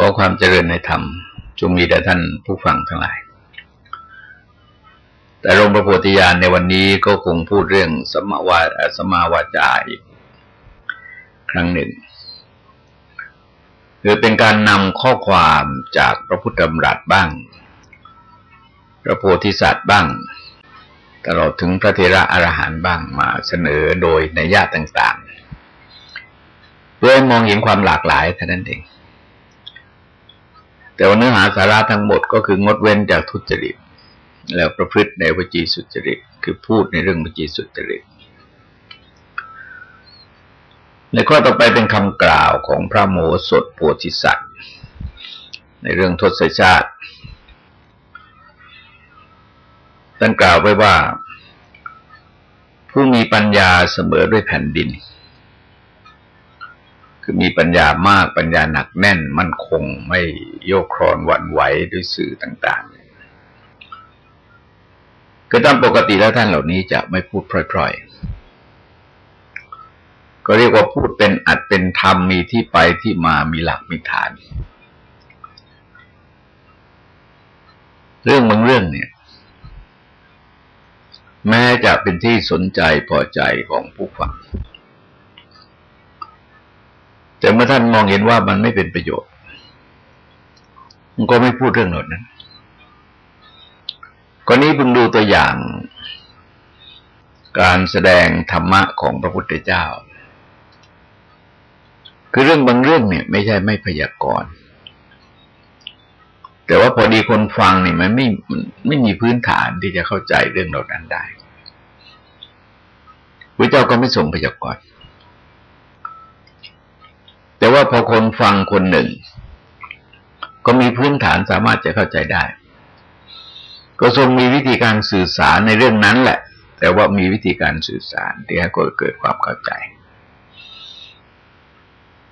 ขอความเจริญในธรรมจงมีแด่ท่านผู้ฟังทั้งหลาย แต่ลงประโพธิญาณในวันนี้ก็คงพูดเรื่องสมาวาสมาวาจาอีกครั้งหนึ่งคือเป็นการนำข้อความจากพระพุทธธรรมรัตบ้าง พระโพธิสัตว์บ้าง ตลอดถึงพระเทระอรหันต์บ้างมาเสนอโดยในญาติต่าง ๆ เพื่อมองเห็นความหลากหลายเท่านั้นเอง แต่ว่าเนื้อหาสาระทั้งหมดก็คืองดเว้นจากทุจริต แล้วประพฤติในวจีสุจริต คือพูดในเรื่องวจีสุจริต ในข้อต่อไปเป็นคำกล่าวของพระโมสถโพธิสัตว์ ในเรื่องทศชาติท่านกล่าวไว้ว่า ผู้มีปัญญาเสมอด้วยแผ่นดิน คือมีปัญญามากปัญญาหนักแน่น มั่นคงไม่โยกครอนหวั่นไหวด้วยสื่อต่างๆคือตามปกติแล้วท่านเหล่านี้จะไม่พูดพร่อยๆ ก็เรียกว่าพูดเป็นอัดเป็นธรรมมีที่ไปที่มามีหลักมีฐาน เรื่องบางเรื่องเนี่ย แม้จะเป็นที่สนใจพอใจของผู้ฟัง แต่เมื่อท่านมองเห็นว่ามันไม่เป็นประโยชน์ มันก็ไม่พูดเรื่องหนนั้นกรณีเพิ่งดูตัวอย่าง การแสดงธรรมะของพระพุทธเจ้า คือเรื่องบางเรื่องเนี่ย ไม่ใช่ไม่พยากรณ์แต่ว่าพอดีคนฟังเนี่ยมันไม่ไม่มีพื้นฐานที่จะเข้าใจเรื่องเหล่านั้นได้พระเจ้าก็ไม่ส่งพยากรณ์ แต่ว่าพอคนฟังคนหนึ่ง ก็มีพื้นฐานสามารถจะเข้าใจได้ ก็ทรงมีวิธีการสื่อสารในเรื่องนั้นแหละ แต่ว่ามีวิธีการสื่อสารที่ให้เกิดความเข้าใจ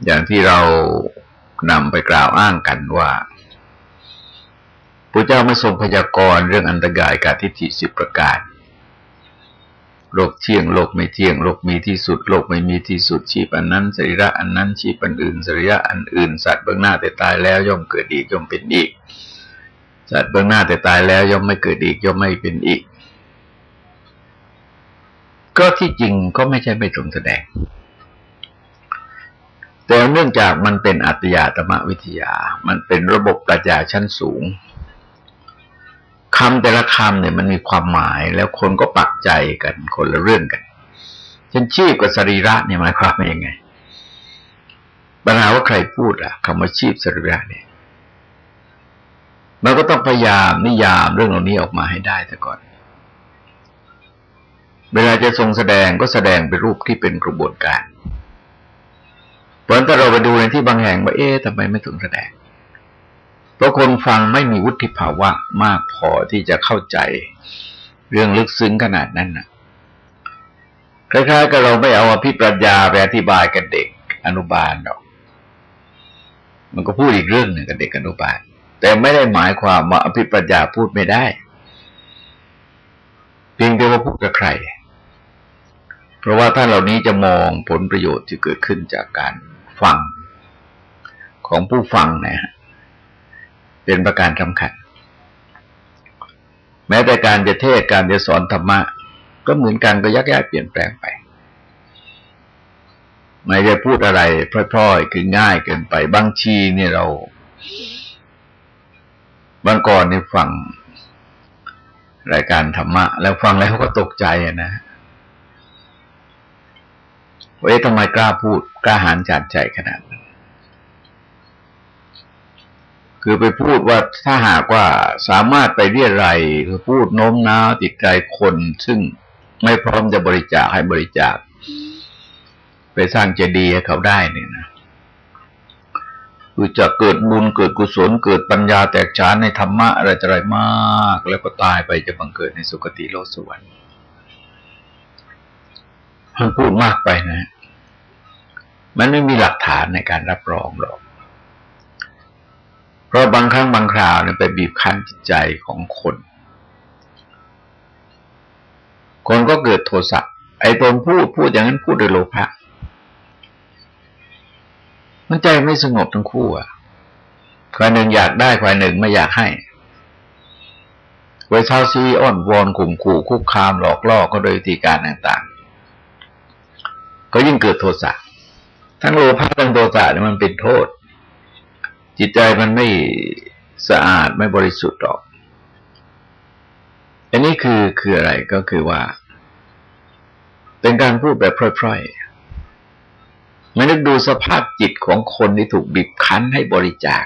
อย่างที่เรานำไปกล่าวอ้างกันว่าพระเจ้าไม่ทรงพยากรณ์เรื่องอันตรายการทิฏฐิสิบประการ โลกเที่ยงโลกไม่เที่ยงโลกมีที่สุดโลกไม่มีที่สุดชีพอันนั้นสรีระอันนั้นชีพอันอื่นสรีระอันอื่น สัตว์เบื้องหน้าแต่ตายแล้วย่อมเกิดอีกย่อมเป็นอีก สัตว์เบื้องหน้าแต่ตายแล้วย่อมไม่เกิดอีกย่อมไม่เป็นอีก ก็ที่จริงก็ไม่ใช่ไม่ตรงแสดง แต่เนื่องจากมันเป็นอัตยาตมวิทยา มันเป็นระบบปรัชญาชั้นสูง คำแต่ละคำเนี่ยมันมีความหมายแล้วคนก็ปักใจกันคนละเรื่องกันเช่นชีพกับสรีระเนี่ยหมายความว่ายังไงปัญหาว่าใครพูดอะคำว่าชีพสรีระเนี่ยมันก็ต้องพยายามนิยามเรื่องเหล่านี้ออกมาให้ได้แต่ก่อน เวลาจะทรงแสดงก็แสดงเป็นรูปที่เป็นกระบวนการเพราะถ้าเราไปดูในที่บางแห่งว่าเอ๊ะทำไมไม่ถึงแสดง เพราะคนฟังไม่มีวุฒิภาวะมากพอที่จะเข้าใจเรื่องลึกซึ้งขนาดนั้นนะคล้ายๆกับเราไม่เอาอภิปรัชญาไปอธิบายกับเด็กอนุบาลหรอก มันก็พูดอีกเรื่องหนึ่งกับเด็กอนุบาล แต่ไม่ได้หมายความว่าอภิปรัชญาพูดไม่ได้ เพียงแต่ว่าพูดกับใคร เพราะว่าท่านเหล่านี้จะมองผลประโยชน์ที่เกิดขึ้นจากการฟังของผู้ฟังนะฮะ เป็นประการสำคัญ แม้แต่การจะเทศการจะสอนธรรมะ ก็เหมือนกันก็ยักย้ายเปลี่ยนแปลงไป ไม่ได้พูดอะไรพร่อยๆคือง่ายเกินไปบางทีเนี่ยเราบางก่อนนี่ฟังรายการธรรมะ แล้วฟังแล้วเขาก็ตกใจนะว่าทำไมกล้าพูดกล้าหาญจัดใจขนาดนั้น คือไปพูดว่าถ้าหากว่าสามารถไปเรียรายคือพูดโน้มน้าวติดใจคน ซึ่งไม่พร้อมจะบริจาคให้บริจาค ไปสร้างเจดีย์ให้เขาได้เนี่ยนะคือจะเกิดบุญเกิดกุศลเกิดปัญญาแตกฉานในธรรมะอะไรอะไรมาก แล้วก็ตายไปจะบังเกิดในสุคติโลกสวรรค์มันพูดมากไปนะ มันไม่มีหลักฐานในการรับรองหรอก บางครั้งบางคราวเนี่ยไปบีบคั้นจิตใจของคน คนก็เกิดโทสะไอ้ตนพูดพูดอย่างนั้นพูดโดยโลภะมันใจไม่สงบทั้งคู่อะฝ่ายหนึ่งอยากได้ฝ่ายหนึ่งไม่อยากให้ไว้เช่าซีอ้อนวอนข่มขู่คุกคามหลอกล่อก็โดยวิธีการต่างๆ ก็ยิ่งเกิดโทสะทั้งโลภะทั้งโทสะเนี่ยมันเป็นโทษ จิตใจมันไม่สะอาดไม่บริสุทธิ์หรอก อันนี้คือคืออะไรก็คือว่า เป็นการพูดแบบพร่อยๆไม่นึกดูสภาพจิตของคนที่ถูกบีบคั้นให้บริจาค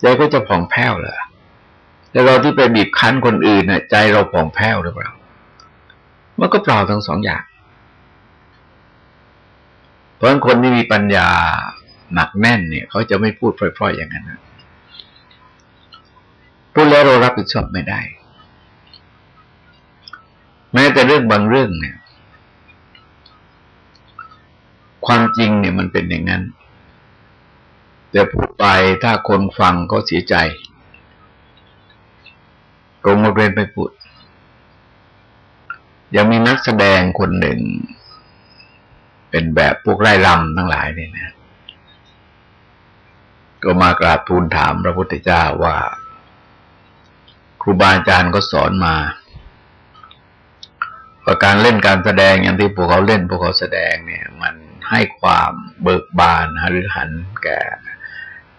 ใจก็จะผ่องแผ้วเหรอแต่เราที่ไปบีบคั้นคนอื่นน่ะ ใจเราผ่องแผ้วหรือเปล่ามันก็เปล่าทั้งสองอย่าง เพราะคนที่มีปัญญา หนักแน่นเนี่ยเขาจะไม่พูดพร่อยๆอย่างนั้นนะพูดแล้วเรารับผิดชอบไม่ได้ แม้แต่เรื่องบางเรื่องเนี่ย ความจริงเนี่ยมันเป็นอย่างนั้น แต่พูดไปถ้าคนฟังก็เสียใจกรมเรียนไปพูดยังมีนักแสดงคนหนึ่ง เป็นแบบพวกไร่ลำทั้งหลายเนี่ยนะ ก็มากราบทูลถามพระพุทธเจ้าว่า ครูบาอาจารย์ก็สอนมาว่าการเล่นการแสดงอย่างที่พวกเขาเล่นพวกเขาแสดงเนี่ย มันให้ความเบิกบานหรือหันแก่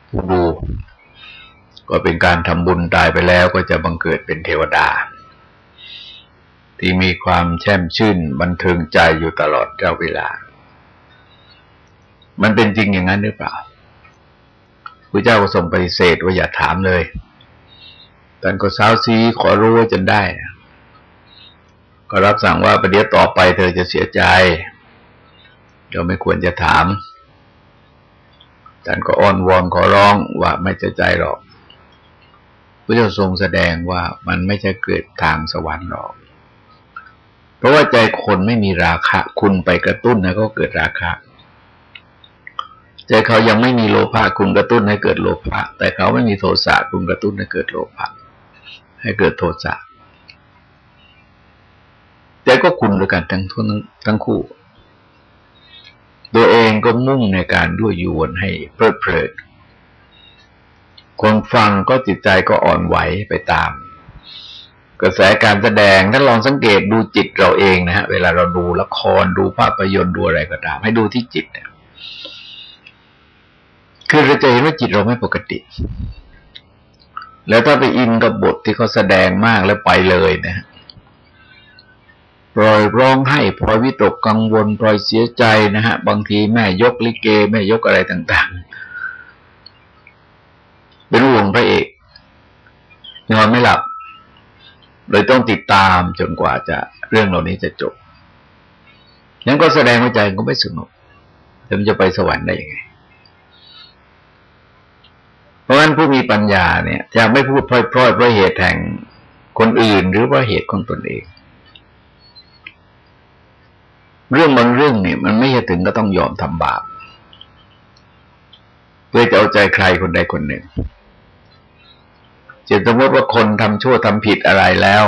ผู้ดู ก็เป็นการทำบุญตายไปแล้วก็จะบังเกิดเป็นเทวดา ที่มีความแช่มชื่นบันเทิงใจอยู่ตลอดเจ้าเวลา มันเป็นจริงอย่างนั้นหรือเปล่า ระเจ้าก็ทรงปฏิเสธว่าอย่าถามเลยท่านก็สาวซีขอรู้จนได้ ก็รับสั่งว่าประเดี๋ยวต่อไปเธอจะเสียใจเราไม่ควรจะถามท่านก็อ้อนวอนขอร้องว่าไม่จะใจหรอกพระเจ้าทรงแสดงว่ามันไม่ใช่เกิดทางสวรรค์หรอก เพราะว่าใจคนไม่มีราคะ คุณไปกระตุ้นนะก็เกิดราคะ ใจเขายังไม่มีโลภะคุณกระตุ้นให้เกิดโลภะแต่เขาไม่มีโทสะคุณกระตุ้นให้เกิดโลภะให้เกิดโทสะแต่ก็คุณด้วยกันทั้งทุนทั้งคู่ ตัวเองก็มุ่งในการด้วยยวนให้เพลิดเพลินคนฟังก็จิตใจก็อ่อนไหวไปตาม กระแสการแสดงถ้าลองสังเกตดูจิตเราเองนะฮะเวลาเราดูละครดูภาพยนตร์ดูอะไรก็ตาม ให้ดูที่จิตเนี่ย คือเราจะเห็นว่าจิตเราไม่ปกติ แล้วถ้าไปอินกับบทที่เขาแสดงมากแล้วไปเลยนะปล่อยร้องให้พลอยวิตกกังวลปล่อยเสียใจนะฮะ บางทีแม่ยกลิเกแม่ยกอะไรต่างๆ เป็นห่วงพระเอกนอนไม่หลับเลยต้องติดตามจนกว่าจะเรื่องเหล่านี้จะจบนั้นก็แสดงว่าใจก็ไม่สนุกจะมันจะไปสวรรค์ได้ยังไง เพราะฉะนั้นผู้มีปัญญาเนี่ยจะไม่พูดพร่อยๆเพราะเหตุแห่งคนอื่น หรือว่าเหตุของตนเอง เรื่องบางเรื่องเนี่ย มันไม่ใช่ถึงก็ต้องยอมทำบาปเพื่อจะเอาใจใครคนใดคนหนึ่งจะสมมติว่าคนทำชั่วทำผิดอะไรแล้ว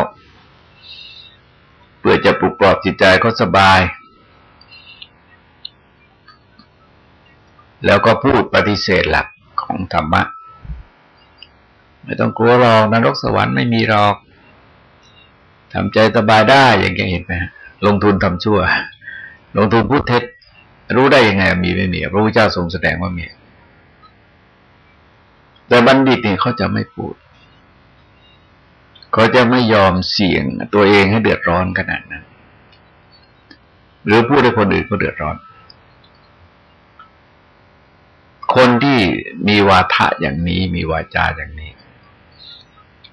เพื่อจะปลุกปลอบจิตใจเขาสบาย แล้วก็พูดปฏิเสธหลักของธรรมะ ไม่ต้องกลัวหรอกนรกสวรรค์ไม่มีหรอกทำใจสบายได้อย่างเห็นไหมลงทุนทำชั่ว ลงทุนพูดเท็จ รู้ได้ยังไง มีไม่มีพระพุทธเจ้าทรงแสดงว่ามี แต่บัณฑิตเนี่ยเขาจะไม่พูดเขาจะไม่ยอมเสี่ยงตัวเองให้เดือดร้อนขนาดนั้น หรือพูดให้คนอื่นก็เดือดร้อน คนที่มีวาทะอย่างนี้มีวาจาอย่างนี้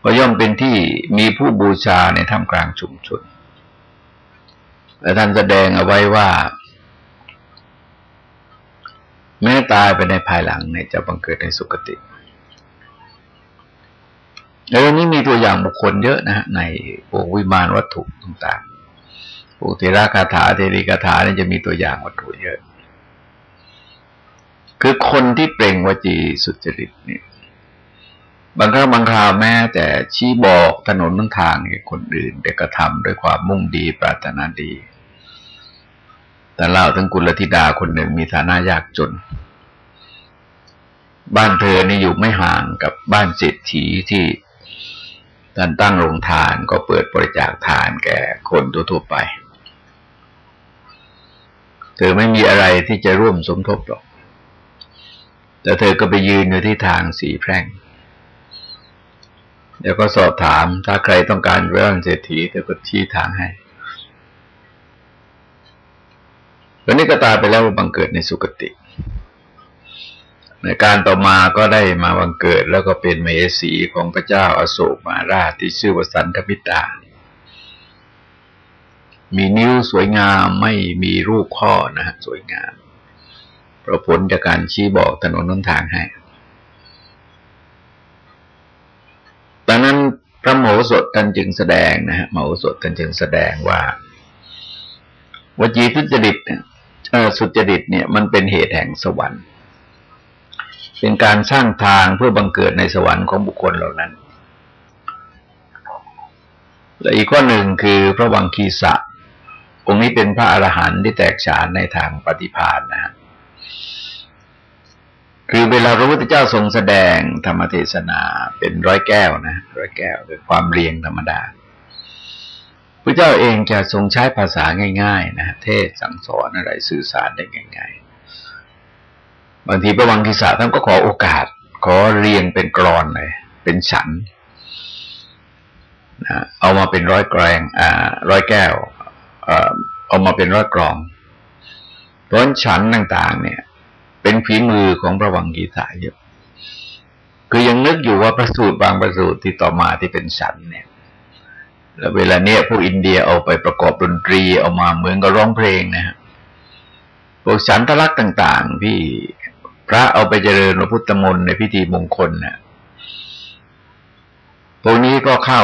ก็ย่อมเป็นที่มีผู้บูชาในท่ามกลางชุมชนและท่านแสดงเอาไว้ว่า แม้ตายไปในภายหลังเนี่ยจะบังเกิดในสุคติแล้วนี้มีตัวอย่างบุคคลเยอะนะฮะในพวกวิมานวัตถุต่างๆพวกเทระคาถาเทรีคาถาเนี่ยจะมีตัวอย่างวัตถุเยอะ คือคนที่เปล่งวจีสุจริตเนี่ย บางครั้งบางคราวแม้แต่ชี้บอกถนนทั้งทางให้คนอื่น แต่กระทำด้วยความมุ่งดีปรารถนาดี แต่เล่าถึงกุลธิดาคนหนึ่งมีฐานะยากจน บ้านเธอนี่อยู่ไม่ห่างกับบ้านเศรษฐีที่ท่านตั้งโรงทานก็เปิดบริจาคทานแก่คนทั่วๆไป เธอไม่มีอะไรที่จะร่วมสมทบหรอก แต่เธอก็ไปยืนอยู่ที่ทางสีแพร่ง แล้วก็สอบถาม ถ้าใครต้องการเรื่องเศรษฐีเธอก็ชี้ทางให้วันนี้ก็ตายไปแล้วบังเกิดในสุคติ ในการต่อมาก็ได้มาบังเกิดแล้วก็เป็นเมสีของพระเจ้าอาโศกมาราชที่ชื่อวสันทมิตา มีนิ้วสวยงามไม่มีรูปข้อนะฮะสวยงามประผลจากการชี้บอกถนนน้นทางให้ ดังนั้นพระโมโหสถท่านจึงแสดงนะฮะโมโหสถท่านจึงแสดงว่าวจีทุจริตเนี่ยสุจริตเนี่ยมันเป็นเหตุแห่งสวรรค์ เป็นการสร้างทางเพื่อบังเกิดในสวรรค์ของบุคคลเหล่านั้น และอีกข้อหนึ่งคือพระวังคีสะองค์นี้เป็นพระอรหันต์ที่แตกฉานในทางปฏิภาณนะฮะ คือเวลาพระพุทธเจ้าทรงแสดงธรรมเทศนาเป็นร้อยแก้วนะร้อยแก้วเป็นความเรียงธรรมดาพระเจ้าเองจะทรงใช้ภาษาง่าย ๆ นะเทศสั่งสอนอะไรสื่อสารได้ง่ายๆบางทีพระวังคิสาท่านก็ขอโอกาส ขอเรียงเป็นกรอนเลยเป็นฉันนะเอามาเป็นร้อยแกรงอ่าร้อยแก้วเอามาเป็นร้อยกรองเพราะฉันต่าง ๆ เนี่ย เป็นฝีมือของพระวังกีสาเยอะคือยังนึกอยู่ว่าประสูตรบางประสูตรที่ต่อมาที่เป็นฉันเนี่ยแล้วเวลาเนี้ยพวกอินเดียเอาไปประกอบดนตรีเอามาเหมือนกับร้องเพลงนะฮะพวกฉันทลักษ์ต่าง ๆ ที่พระเอาไปเจริญพระพุทธมนต์ในพิธีมงคลนะ่ะพวกนี้ก็เข้า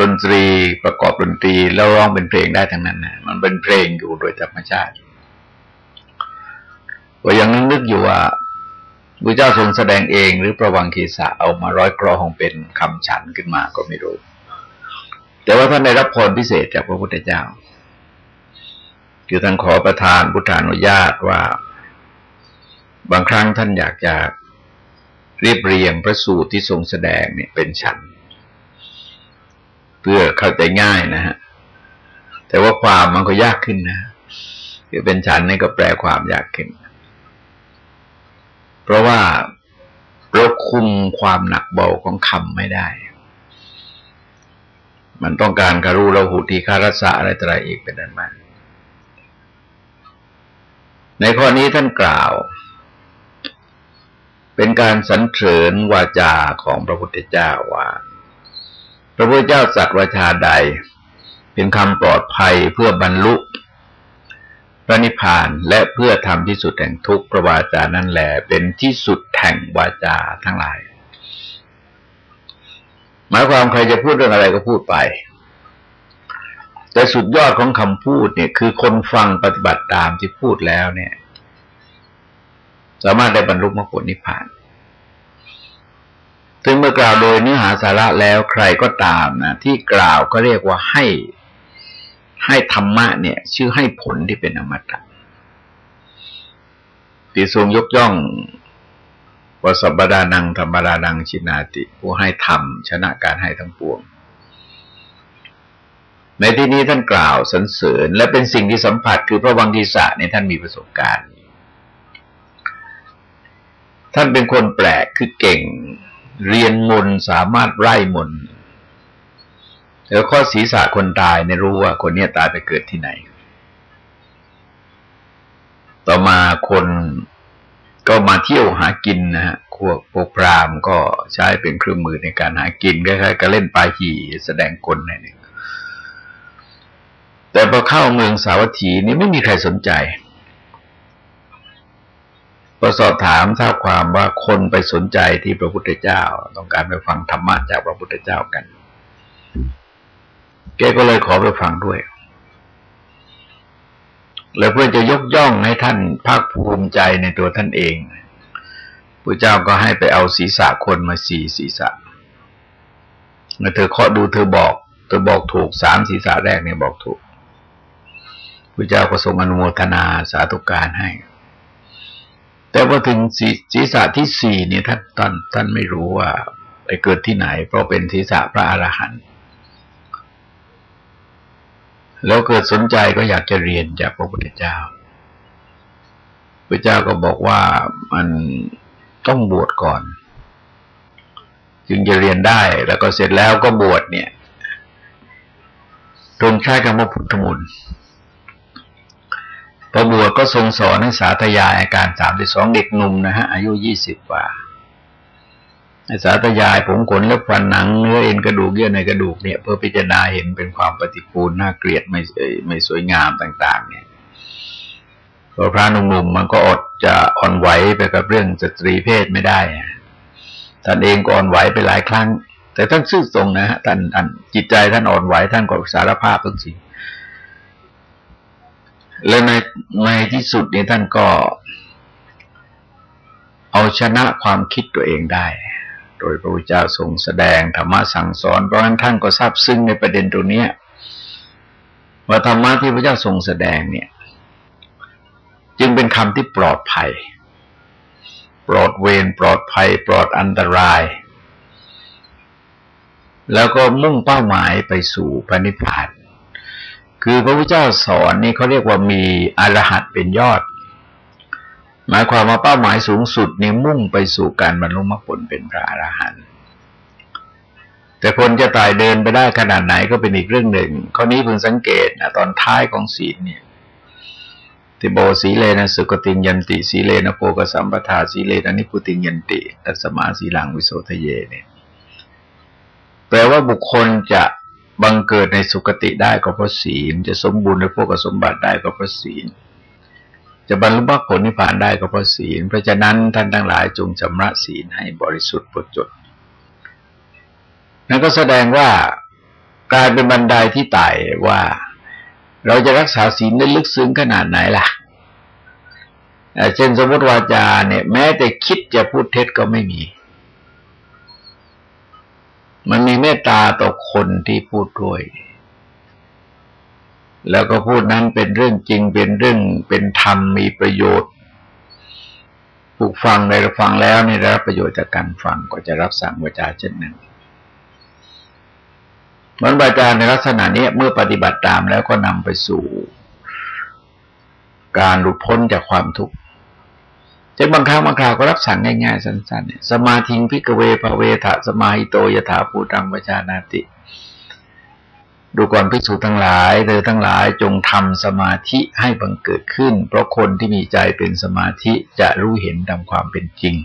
ดนตรีประกอบดนตรีแล้วร้องเป็นเพลงได้ทั้งนั้นนะมันเป็นเพลงอยู่โดยธรรมชาติ ก็ยังนึกอยู่ว่าพระเจ้าทรงแสดงเองหรือประวังคีสะเอามาร้อยกรองเป็นคำฉันขึ้นมาก็ไม่รู้ แต่ว่าท่านได้รับพรพิเศษจากพระพุทธเจ้า คือท่านขอประทานพุทธานุญาตว่า บางครั้งท่านอยากจะเรียบเรียงพระสูตรที่ทรงแสดงเนี่ยเป็นฉัน เพื่อเข้าใจง่ายนะฮะ แต่ว่าความมันก็ยากขึ้นนะคือเป็นฉันนี่ก็แปลความยากขึ้นเราะว่าเราคุมความหนักเบาของคำไม่ได้ มันต้องการการรู้เราหูทีคารัสะอะไรต่ออะไรอีกเป็นอันมากในข้อนี้ท่านกล่าว เป็นการสรรเสริญวาจาของพระพุทธเจ้าว่า พระพุทธเจ้าสัตว์วาจาใด เป็นคำปลอดภัยเพื่อบรรลุ ระนิพพานและเพื่อทำที่สุดแห่งทุกพระวาจานั่นแหละเป็นที่สุดแห่งวาจาทั้งหลาย หมายความใครจะพูดเรื่องอะไรก็พูดไป แต่สุดยอดของคำพูดเนี่ย คือคนฟังปฏิบัติตามที่พูดแล้วเนี่ย สามารถได้บรรลุมรรคผลนิพพานซึ่งเมื่อกล่าวโดยเนื้อหาสาระแล้วใครก็ตามนะที่กล่าวก็เรียกว่าให้ ให้ธรรมะเนี่ย ชื่อให้ผลที่เป็นอมตะติทรงยกย่องวสบดานังธรรมดานังชินาติ ผู้ให้ธรรม ชนะการให้ทั้งปวง ในที่นี้ท่านกล่าวสรรเสริญ และเป็นสิ่งที่สัมผัสคือพระวังกีสะในท่านมีประสบการณ์ ท่านเป็นคนแปลกคือเก่ง เรียนมนสามารถไล่มน แล้วข้อศีรษะคนตายในรู้ว่าคนนี้ตายไปเกิดที่ไหน ต่อมาคนก็มาเที่ยวหากินนะฮะพวกพวกพรามก็ใช้เป็นเครื่องมือในการหากินคล้ายๆกับเล่นปลาหี่แสดงกลนั่นเองแต่พอเข้าเมืองสาวัตถีนี่ไม่มีใครสนใจพอสอบถามทราบความว่าคนไปสนใจที่พระพุทธเจ้า ต้องการไปฟังธรรมะจากพระพุทธเจ้ากัน แกก็เลยขอไปฟังด้วย แล้วเพื่อจะยกย่องให้ท่านภาคภูมิใจในตัวท่านเองพระเจ้าก็ให้ไปเอาศีรษะคนมาสี่ศีรษะเมื่อเธอเคาะดูเธอบอกเธอบอกถูกสามศีรษะแรกเนี่ยบอกถูกพระเจ้าก็ทรงอนุโมทนาสาธุการให้ แต่พอถึงศีรษะที่สี่เนี่ยท่านท่านท่านไม่รู้ว่าไปเกิดที่ไหน เพราะเป็นศีรษะพระอรหันต์ แล้วเกิดสนใจก็อยากจะเรียนจากพระพุทธเจ้าพระเจ้าก็บอกว่ามันต้องบวชก่อน จึงจะเรียนได้แล้วก็เสร็จแล้วก็บวชเนี่ย ตรงใช้คำว่าพุทธมุนพอบวชก็ทรงสอนให้สาธยายอาการสามสิบสองเด็กหนุ่มนะฮะอายุยี่สิบกว่า สาธยายผมขนและฟันหนังเนื้อเอ็นกระดูกเยื่อในกระดูกเนี่ยเพื่อพิจารณาเห็นเป็นความปฏิปูลน่าเกลียดไม่ไม่สวยงามต่าง ๆ เนี่ยพระนุ่มๆมันก็อดจะอ่อนไหวไปกับเรื่องสตรีเพศไม่ได้ท่านเองก็อ่อนไหวไปหลายครั้ง แต่ท่านซื่อตรงนะฮะท่านจิตใจท่านอ่อนไหวท่านก็สารภาพทุกสิ่งและในในที่สุดเนี่ยท่านก็ เอาชนะความคิดตัวเองได้ โดยพระพุทธเจ้าทรงแสดงธรรมะสั่งสอน เพราะฉะนั้นท่านก็ทราบซึ้งในประเด็นตรงนี้ว่าธรรมะที่พระเจ้าทรงแสดงเนี่ย จึงเป็นคำที่ปลอดภัย ปลอดเวรปลอดภัย ปลอดอันตราย แล้วก็มุ่งเป้าหมายไปสู่พระนิพพานคือพระพุทธเจ้าสอนนี่เขาเรียกว่ามีอรหัตเป็นยอด หมายความว่าเป้าหมายสูงสุดนี่มุ่งไปสู่การบรรลุมรรคผลเป็นพระอรหันต์แต่คนจะตายเดินไปได้ขนาดไหนก็เป็นอีกเรื่องหนึ่งข้อนี้เพิ่งสังเกตนะตอนท้ายของศีลเนี่ยติโบสีเลนะสุกติยันติ สีเลนะโปกสัมปทาสีเลนะนิพุติยันติ ตัสมาสีลังวิโสทะเยเนี่ยแปลว่าบุคคลจะบังเกิดในสุคติได้ก็เพราะศีล จะสมบูรณ์ในพวกสมบัติได้ก็เพราะศีล จะบรรลุมรรคผลนิพพานได้ก็เพราะศีล เพราะฉะนั้นท่านทั้งหลายจงชำระศีลให้บริสุทธิ์ปดจดนั่นก็แสดงว่ากลารเป็นบันไดที่ไต่ว่า เราจะรักษาศีลได้ลึกซึ้งขนาดไหนล่ะเช่นสมมติวาจาเนี่ย แม้แต่คิดจะพูดเท็จก็ไม่มี มันมีเมตตาต่อคนที่พูดด้วย แล้วก็พูดนั้นเป็นเรื่องจริงเป็นเรื่องเป็นธรรมมีประโยชน์ ผู้ฟังได้ฟังแล้วนี่ได้รับประโยชน์จากการฟังก็จะรับสั่งวาจาเช่นนั้นมันวาจาในลักษณะนี้เมื่อปฏิบัติตามแล้วก็นำไปสู่การหลุดพ้นจากความทุกข์แต่บางครั้งบางคราวก็รับสั่งง่ายๆสั้นๆสมาธิงพิกเวภเวทะสมาหิโตยถาภูตังวชานาติ ดูก่อนภิกษุทั้งหลายเธอทั้งหลายจงทำสมาธิให้บังเกิดขึ้น เพราะคนที่มีใจเป็นสมาธิจะรู้เห็นตามความเป็นจริง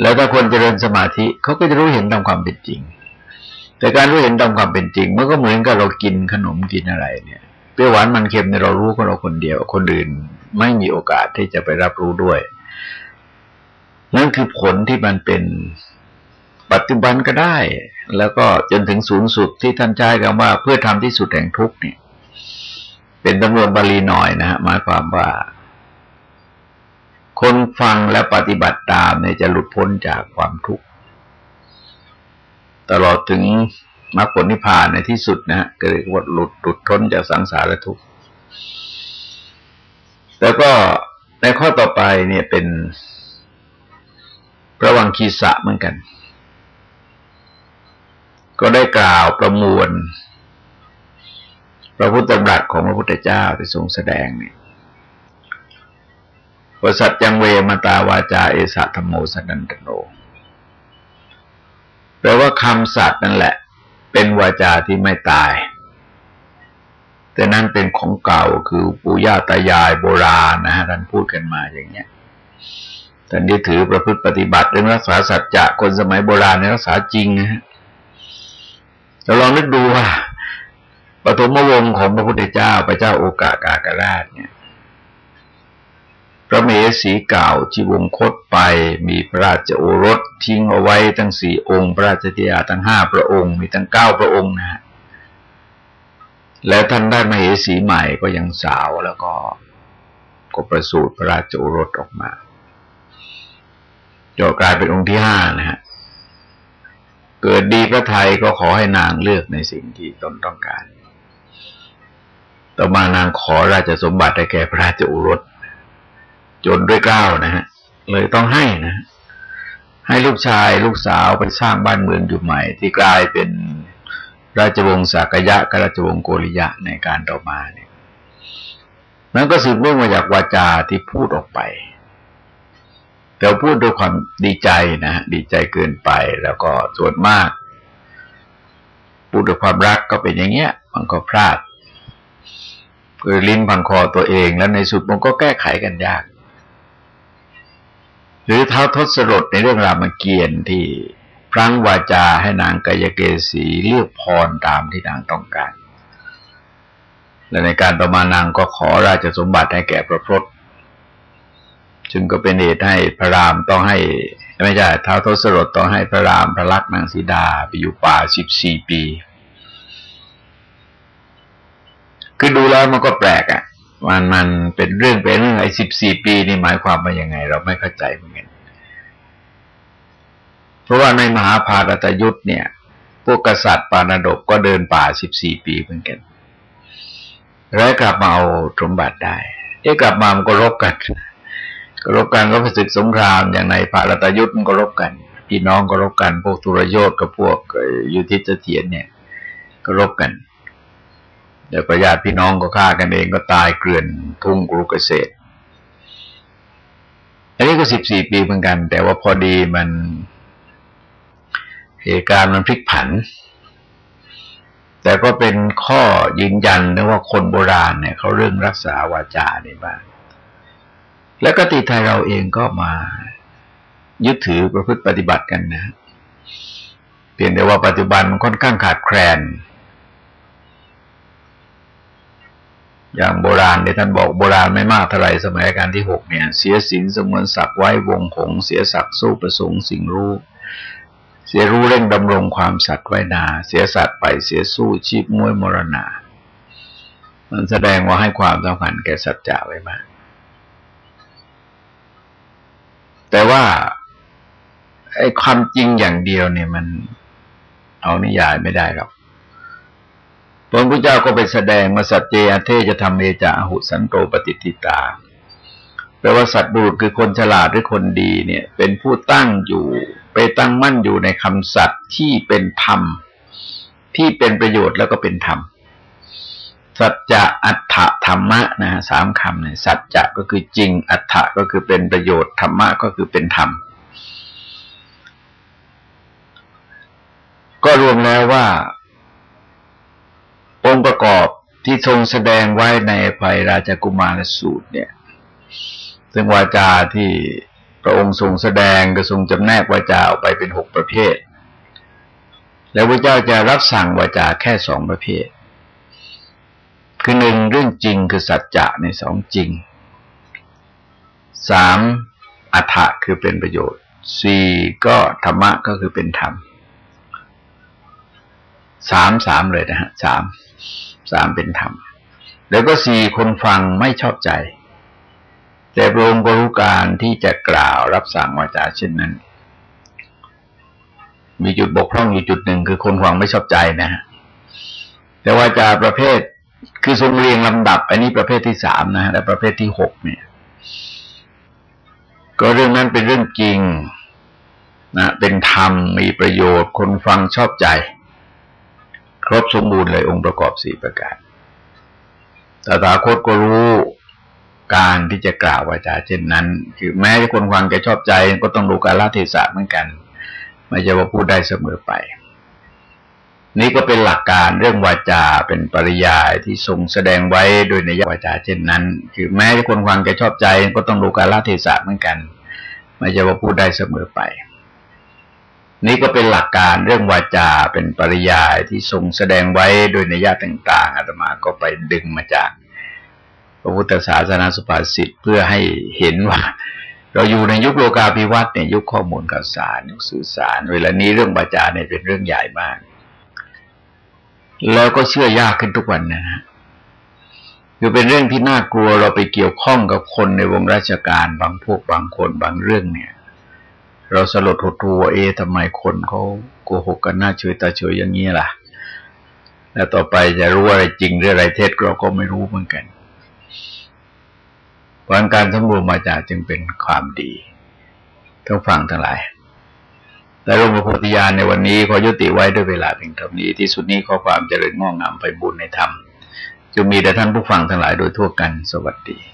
แล้วถ้าคนเจริญสมาธิเขาก็จะรู้เห็นตามความเป็นจริง แต่การรู้เห็นตามความเป็นจริงมันก็เหมือนกับเรากินขนมกินอะไรเนี่ยเปรี้ยวหวานมันเค็มเนี่ยเรารู้ก็เราคนเดียว คนอื่นไม่มีโอกาสที่จะไปรับรู้ด้วยนั่นคือผลที่มันเป็น ปัจจุบันก็ได้ แล้วก็จนถึงสูงสุดที่ท่านใช้คำว่าเพื่อทำที่สุดแห่งทุกเนี่ยเป็นตำรวจบาลีหน่อยนะฮะหมายความว่า คนฟังและปฏิบัติตามเนี่ยจะหลุดพ้นจากความทุกข์ตลอดถึงมรรคผลนิพพานในที่สุดนะฮะเกิดว่าหลุดหลุดพ้นจากสังสารทุกข์แล้วก็ในข้อต่อไปเนี่ยเป็นระวังคีสะเหมือนกัน ก็ได้กล่าวประมวล พระพุทธบัญญัติของพระพุทธเจ้าที่ทรงแสดงเนี่ยบริษัทยังเวมาตาวาจาเอสะธรรมโมสนันตโน แปลว่าคำสัตว์นั่นแหละ เป็นวาจาที่ไม่ตาย แต่นั้นเป็นของเก่าคือปู่ย่าตายายโบราณนะฮะท่านพูดกันมาอย่างเนี้ยท่านที่ถือประพฤติปฏิบัติเรื่องรักษาสัจจะคนสมัยโบราณในรักษาจริงนะฮะ เราลองนึกดูว่าปฐมวงศ์ของพระพุทธเจ้าพระเจ้าโอกากากราชเนี่ย พระเมสีเก่าจีวงคตไปมีพระราชโอรสทิ้งเอาไว้ทั้งสี่องค์ พระราชธิยาทั้งห้าพระองค์ มีทั้งเก้าพระองค์นะฮะแล้วท่านได้มาเหสีใหม่ก็ยังสาวแล้วก็ก็ประสูติพระราชโอรสออกมาจกลายเป็นองค์ที่ห้านะฮะ เกิดดีพระไทยก็ขอให้นางเลือกในสิ่งที่ตนต้องการ ต่อมานางขอราชสมบัติได้แก่พระราชโอรส จนด้วยกล้าวนะฮะ เลยต้องให้นะ ให้ลูกชายลูกสาวไปสร้างบ้านเมืองอยู่ใหม่ ที่กลายเป็นราชวงศ์สากยะกับราชวงศ์โกริยะในการต่อมาเนี่ยนั้นก็สืบเนื่องมาจากวาจาที่พูดออกไป แต่พูดด้วยความดีใจนะดีใจเกินไปแล้วก็ส่วนมาก พูดด้วยความรักก็เป็นอย่างเงี้ย มันก็พลาดคือลิ้นพันคอตัวเองแล้วในสุดมันก็แก้ไขกันยาก หรือเท้าทศรถในเรื่องรามเกียรติ์ที่พลั้งวาจาให้นางกายเกษีเลือกพรตามที่นางต้องการ และในการต่อมานางก็ขอราชสมบัติให้แก่พระพรต จึงก็เป็นเหตุให้พระรามต้องให้ไม่ใช่ท้าวทศรถต้องให้พระรามพระลักษณ์นางสีดาไปอยู่ป่าสิบสี่ปี คือดูแล้วมันก็แปลกอะ่ะมันมันเป็นเรื่องเป็นเรื่องไอ้สิบสี่ปีนี่หมายความว่ายังไง เราไม่เข้าใจเหมือนกันเพราะว่าในมหาภารตยุทธ์เนี่ย พวกกษัตริย์ปานดกก็เดินป่าสิบสี่ปีเหมือนกัน แล้วกลับมาเอาสมบัติได้เอ๊กลับมามันก็รบกัน ก็รบกันก็เป็นศึกสงครามอย่างในภารตยุทธ์มันก็รบกัน พี่น้องก็รบกัน พวกตุรโยธกับพวกยุทธิเถียนเนี่ย ก็รบกันเดี๋ยวประญาติพี่น้องก็ฆ่ากันเองก็ตายเกลื่อนทุ่งกรุกเกษตร อันนี้ก็สิบสี่ปีเหมือนกัน แต่ว่าพอดีมันเหตุการณ์มันพลิกผัน แต่ก็เป็นข้อยืนยันนะว่าคนโบราณเนี่ยเขาเรื่องรักษาวาจาในบ้าง แล้วก็ติไทยเราเองก็มายึดถือประพฤติปฏิบัติกันนะ เพียงแต่ว่าปัจจุบันมันค่อนข้างขาดแคลน อย่างโบราณเนี่ยท่านบอกโบราณไม่มากเท่าไรสมัยการที่หกเนี่ย เสียสินสมวนศักดิ์ไว้วงหงเสียศักดิ์สู้ประสงค์สิ่งรู้เสียรู้เร่งดำรงความสัตว์ไว้นา เสียสัตว์ไปเสียสู้ชีพมวยมรณา มันแสดงว่าให้ความสำคัญแก่สัจจะไว้มาก แต่ว่าไอ้ความจริงอย่างเดียวเนี่ยมันเอานิยายไม่ได้หรอกพระพุทธเจ้าก็ไปแสดงมาสัจเจอเทจะทำเมจาหุสันโตปฏิทิตาแปลว่าสัตว์บุรุษคือคนฉลาดหรือคนดีเนี่ย เป็นผู้ตั้งอยู่ ไปตั้งมั่นอยู่ในคำสัตย์ที่เป็นธรรม ที่เป็นประโยชน์แล้วก็เป็นธรรม สัจจะอัฏฐธรรมะนะสามคำเนี่ยสัจจะก็คือจริง อัฏฐก็คือเป็นประโยชน์ธรรมะก็คือเป็นธรรม ก็รวมแล้วว่า องค์ประกอบที่ทรงแสดงไว้ในภัยราชกุมารสูตรเนี่ย ซึ่งวาจาที่พระองค์ทรงแสดงก็ทรงจำแนกวาจาออกไปเป็นหกประเภท แล้วพระเจ้าจะรับสั่งวาจาแค่สองประเภท คือหนึ่งเรื่องจริงคือสัจจะในสองจริงสามอัฏฐะคือเป็นประโยชน์สี่ก็ธรรมะก็คือเป็นธรรมสามสามเลยนะฮะสามสามเป็นธรรม แล้วก็สี่คนฟังไม่ชอบใจ แต่พระองค์ก็รู้การที่จะกล่าวรับสั่งวาจาเช่นนั้น มีจุดบกพร่องอยู่จุดหนึ่งคือคนฟังไม่ชอบใจนะฮะแต่วาจาประเภท คือทรงเรียงลำดับ อันนี้ประเภทที่สามนะแต่ประเภทที่หกเนี่ย ก็เรื่องนั้นเป็นเรื่องจริงนะเป็นธรรมมีประโยชน์ คนฟังชอบใจ ครบสมบูรณ์เลยองค์ประกอบสี่ประการตถาคตก็รู้การที่จะกล่าววาจาเช่นนั้น คือแม้จะคนฟังจะชอบใจก็ต้องดูการละเทศะเหมือนกัน ไม่ใช่ว่าพูดได้เสมอไป นี่ก็เป็นหลักการเรื่องวาจาเป็นปริยายที่ทรงแสดงไว้โดยในยวาจาเช่นนั้น คือแม้คนฟังจะชอบใจก็ต้องดูการละเทศะเหมือนกัน ไม่ใช่ว่าพูดได้เสมอไป นี่ก็เป็นหลักการเรื่องวาจาเป็นปริยายที่ทรงแสดงไว้โดยในญาติต่างๆอาตมาก็ไปดึงมาจาก พระพุทธศาสนาสุภาษิตเพื่อให้เห็นว่าเราอยู่ในยุคโลกาภิวัตน์เนี่ยยุคข้อมูลข่าวสารยุคสื่อสาร เวลานี้เรื่องวาจาเนี่ยเป็นเรื่องใหญ่มาก แล้วก็เชื่อยากขึ้นทุกวันนะฮะคือเป็นเรื่องที่น่ากลัวเราไปเกี่ยวข้องกับคนในวงราชการบางพวกบางคนบางเรื่องเนี่ย เราสลดหดตัวเอทำไมคนเขาโกหกกันหน้าเฉยตาเฉยอย่างนี้ล่ะ แล้วต่อไปจะรู้อะไรจริงหรืออะไรเท็จเราก็ไม่รู้เหมือนกันเพราะการสำรวมาจาจึงเป็นความดีต้องฟังทั้งหลาย แต่หลวงพ่อโพธิญาณในวันนี้ขอยุติไว้ด้วยเวลาเพียงเท่านี้ ที่สุดนี้ขอความเจริญงอกงามไปบุญในธรรมจะมีแต่ท่านผู้ฟังทั้งหลายโดยทั่วกันสวัสดี